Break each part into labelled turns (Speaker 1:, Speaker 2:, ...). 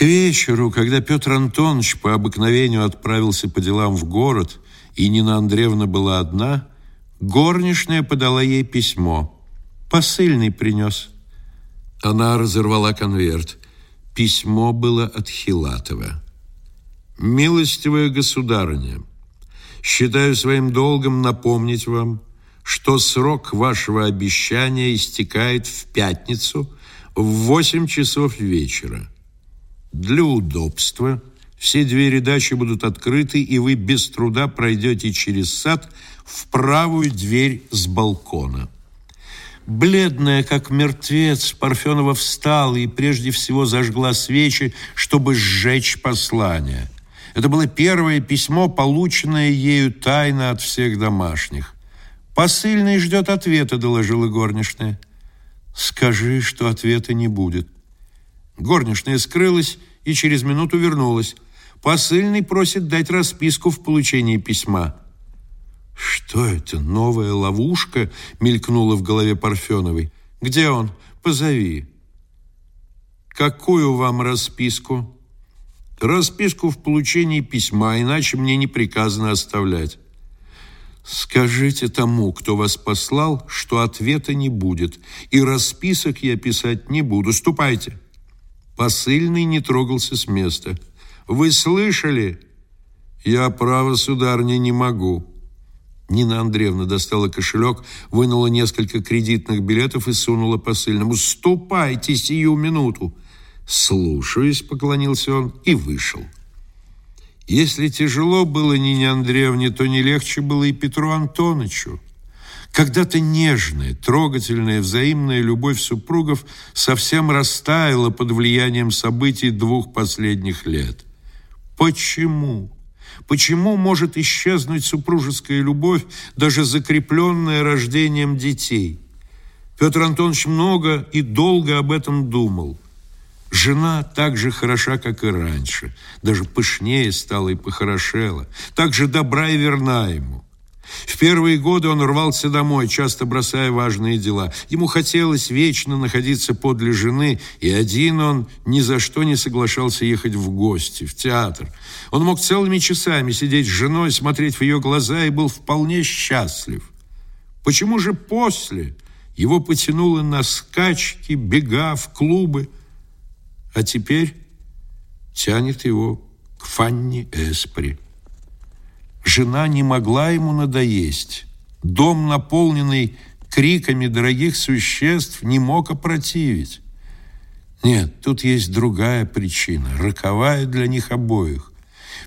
Speaker 1: К вечеру, когда Петр Антонович по обыкновению отправился по делам в город, и Нина Андреевна была одна, горничная подала ей письмо. Посыльный принес. Она разорвала конверт. Письмо было от Хилатова. «Милостивая государыня, считаю своим долгом напомнить вам, что срок вашего обещания истекает в пятницу в 8 часов вечера. Для удобства все двери дачи будут открыты, и вы без труда пройдете через сад в правую дверь с балкона. Бледная, как мертвец, Парфенова встала и прежде всего зажгла свечи, чтобы сжечь послание. Это было первое письмо, полученное ею тайно от всех домашних. «Посыльный ждет ответа», — доложила горничная. «Скажи, что ответа не будет». Горничная скрылась и через минуту вернулась. Посыльный просит дать расписку в получении письма. «Что это, новая ловушка?» — мелькнула в голове Парфеновой. «Где он? Позови». «Какую вам расписку?» «Расписку в получении письма, иначе мне не приказано оставлять». Скажите тому, кто вас послал, что ответа не будет, и расписок я писать не буду. Ступайте. Посыльный не трогался с места. Вы слышали? Я, право, сударня, не могу. Нина Андреевна достала кошелек, вынула несколько кредитных билетов и сунула посыльному. «Ступайте сию минуту!» «Слушаюсь», — поклонился он и вышел. Если тяжело было Нине Андреевне, то не легче было и Петру Антоновичу. Когда-то нежная, трогательная, взаимная любовь супругов совсем растаяла под влиянием событий двух последних лет. Почему? Почему может исчезнуть супружеская любовь, даже закрепленная рождением детей? Петр Антонович много и долго об этом думал. Жена так же хороша, как и раньше, даже пышнее стала и похорошела, так же добра и верна ему. В первые годы он рвался домой, часто бросая важные дела. Ему хотелось вечно находиться подле жены, и один он ни за что не соглашался ехать в гости, в театр. Он мог целыми часами сидеть с женой, смотреть в ее глаза и был вполне счастлив. Почему же после его потянуло на скачки, бега в клубы, а теперь тянет его к Фанни Эспри. Жена не могла ему надоесть. Дом, наполненный криками дорогих существ, не мог опротивить. Нет, тут есть другая причина, роковая для них обоих.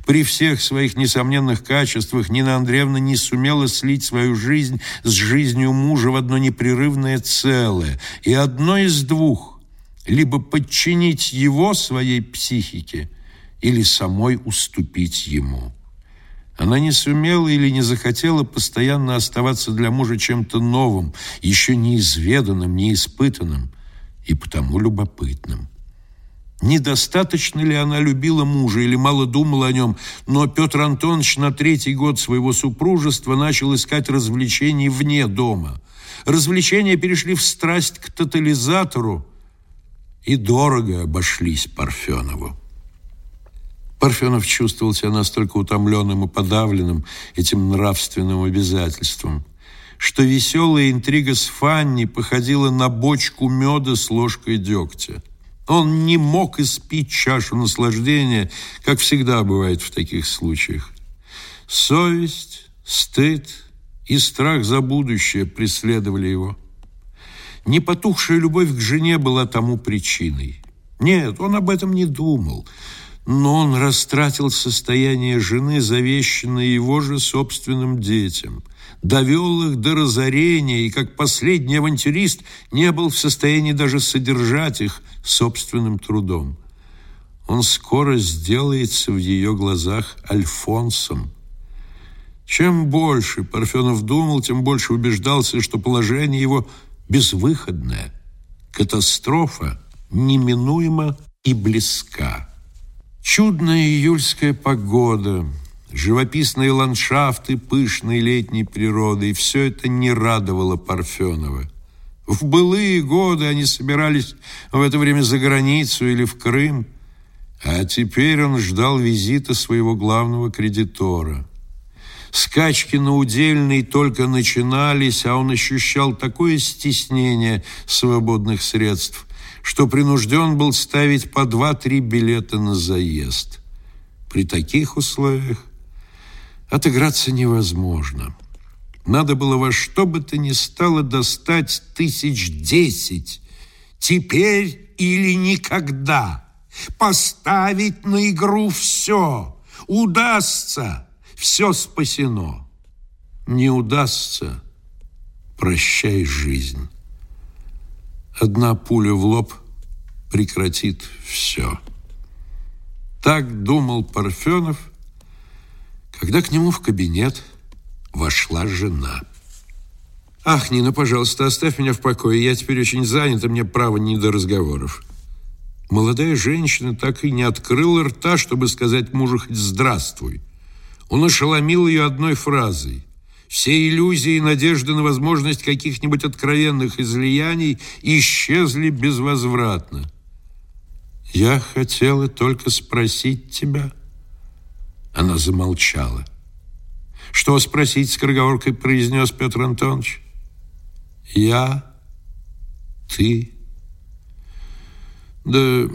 Speaker 1: При всех своих несомненных качествах Нина Андреевна не сумела слить свою жизнь с жизнью мужа в одно непрерывное целое. И одно из двух либо подчинить его своей психике, или самой уступить ему. Она не сумела или не захотела постоянно оставаться для мужа чем-то новым, еще неизведанным, неиспытанным и потому любопытным. Недостаточно ли она любила мужа или мало думала о нем, но Петр Антонович на третий год своего супружества начал искать развлечений вне дома. Развлечения перешли в страсть к тотализатору, и дорого обошлись Парфенову. Парфенов чувствовал себя настолько утомленным и подавленным этим нравственным обязательством, что веселая интрига с Фанни походила на бочку меда с ложкой дегтя. Он не мог испить чашу наслаждения, как всегда бывает в таких случаях. Совесть, стыд и страх за будущее преследовали его. Непотухшая любовь к жене была тому причиной. Нет, он об этом не думал, но он растратил состояние жены, завещанное его же собственным детям, довел их до разорения и, как последний авантюрист, не был в состоянии даже содержать их собственным трудом. Он скоро сделается в ее глазах Альфонсом. Чем больше Парфенов думал, тем больше убеждался, что положение его – безвыходная, катастрофа неминуема и близка. Чудная июльская погода, живописные ландшафты пышной летней природы, и все это не радовало Парфенова. В былые годы они собирались в это время за границу или в Крым, А теперь он ждал визита своего главного кредитора. Скачки на удельный только начинались, а он ощущал такое стеснение свободных средств, что принужден был ставить по два-три билета на заезд. При таких условиях отыграться невозможно. Надо было во что бы то ни стало достать тысяч десять. Теперь или никогда. Поставить на игру все. Удастся. Все спасено. Не удастся. Прощай, жизнь. Одна пуля в лоб прекратит все. Так думал Парфенов, когда к нему в кабинет вошла жена. «Ах, Нина, пожалуйста, оставь меня в покое. Я теперь очень занята, мне право не до разговоров». Молодая женщина так и не открыла рта, чтобы сказать мужу хоть «здравствуй». Он ошеломил ее одной фразой. Все иллюзии и надежды на возможность каких-нибудь откровенных излияний исчезли безвозвратно. «Я хотела только спросить тебя». Она замолчала. «Что спросить?» — скороговоркой произнес Петр Антонович. «Я, ты». «Да,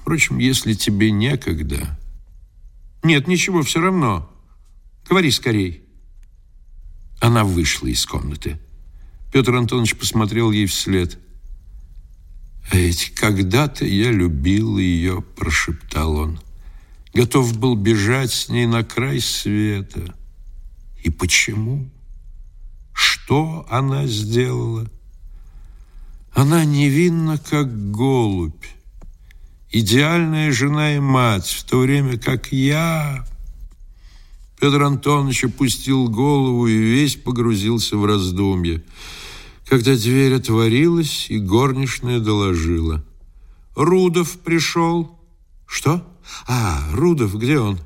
Speaker 1: впрочем, если тебе некогда...» «Нет, ничего, все равно. Говори скорей». Она вышла из комнаты. Петр Антонович посмотрел ей вслед. «А ведь когда-то я любил ее», — прошептал он. Готов был бежать с ней на край света. И почему? Что она сделала? Она невинна, как голубь. Идеальная жена и мать, в то время как я... Петр Антонович опустил голову и весь погрузился в раздумье. Когда дверь отворилась, и горничная доложила. «Рудов пришел». «Что? А, Рудов, где он?»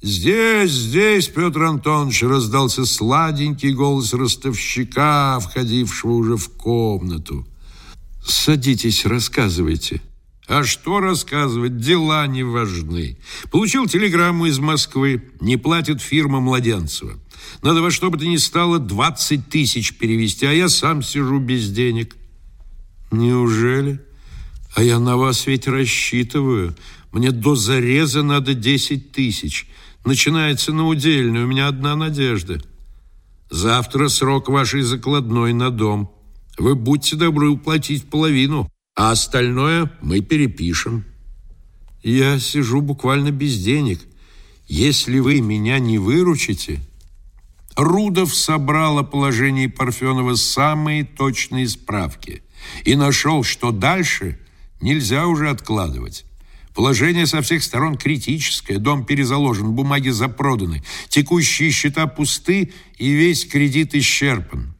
Speaker 1: «Здесь, здесь, Петр Антонович!» раздался сладенький голос ростовщика, входившего уже в комнату. «Садитесь, рассказывайте». А что рассказывать? Дела не важны. Получил телеграмму из Москвы. Не платит фирма Младенцева. Надо во что бы то ни стало 20 тысяч перевести, а я сам сижу без денег. Неужели? А я на вас ведь рассчитываю. Мне до зареза надо 10 тысяч. Начинается на удельную, у меня одна надежда. Завтра срок вашей закладной на дом. Вы будьте добры уплатить половину, а остальное мы перепишем. Я сижу буквально без денег. Если вы меня не выручите... Рудов собрал о положении Парфенова самые точные справки и нашел, что дальше нельзя уже откладывать. Положение со всех сторон критическое, дом перезаложен, бумаги запроданы, текущие счета пусты и весь кредит исчерпан.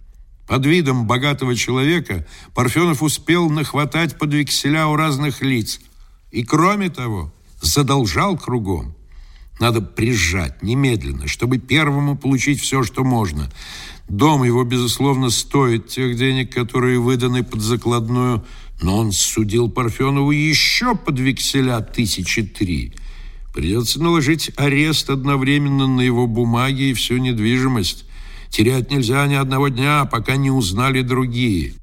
Speaker 1: Под видом богатого человека Парфенов успел нахватать под векселя у разных лиц. И кроме того, задолжал кругом. Надо прижать немедленно, чтобы первому получить все, что можно. Дом его, безусловно, стоит тех денег, которые выданы под закладную но он судил Парфенову еще под векселя тысячи три. Придется наложить арест одновременно на его бумаги и всю недвижимость. Терять нельзя ни одного дня, пока не узнали другие.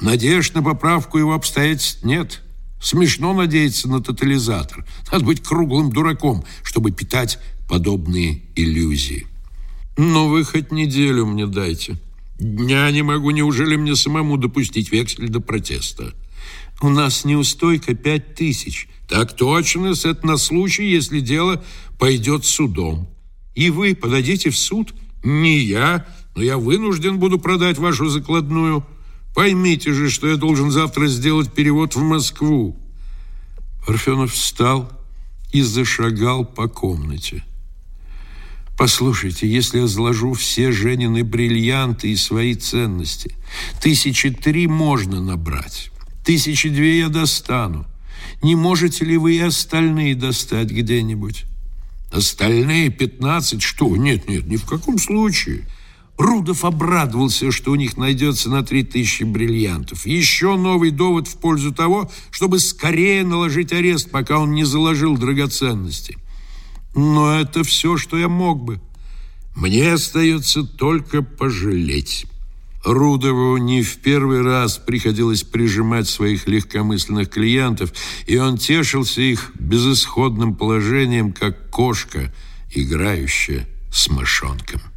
Speaker 1: Надежд на поправку его обстоятельств нет. Смешно надеяться на тотализатор. Надо быть круглым дураком, чтобы питать подобные иллюзии. Но вы хоть неделю мне дайте. Дня не могу, неужели мне самому допустить вексель до протеста? У нас неустойка пять тысяч. Так точно, это на случай, если дело пойдет судом. И вы подадите в суд? Не я, но я вынужден буду продать вашу закладную. Поймите же, что я должен завтра сделать перевод в Москву. Парфенов встал и зашагал по комнате. Послушайте, если я заложу все Женины бриллианты и свои ценности, тысячи три можно набрать. Тысячи две я достану. Не можете ли вы и остальные достать где-нибудь? Остальные пятнадцать? Что? Нет, нет, ни в каком случае. Рудов обрадовался, что у них найдется на три тысячи бриллиантов. Еще новый довод в пользу того, чтобы скорее наложить арест, пока он не заложил драгоценности. Но это все, что я мог бы. Мне остается только пожалеть. Рудову не в первый раз приходилось прижимать своих легкомысленных клиентов, и он тешился их безысходным положением, как кошка, играющая с мышонком.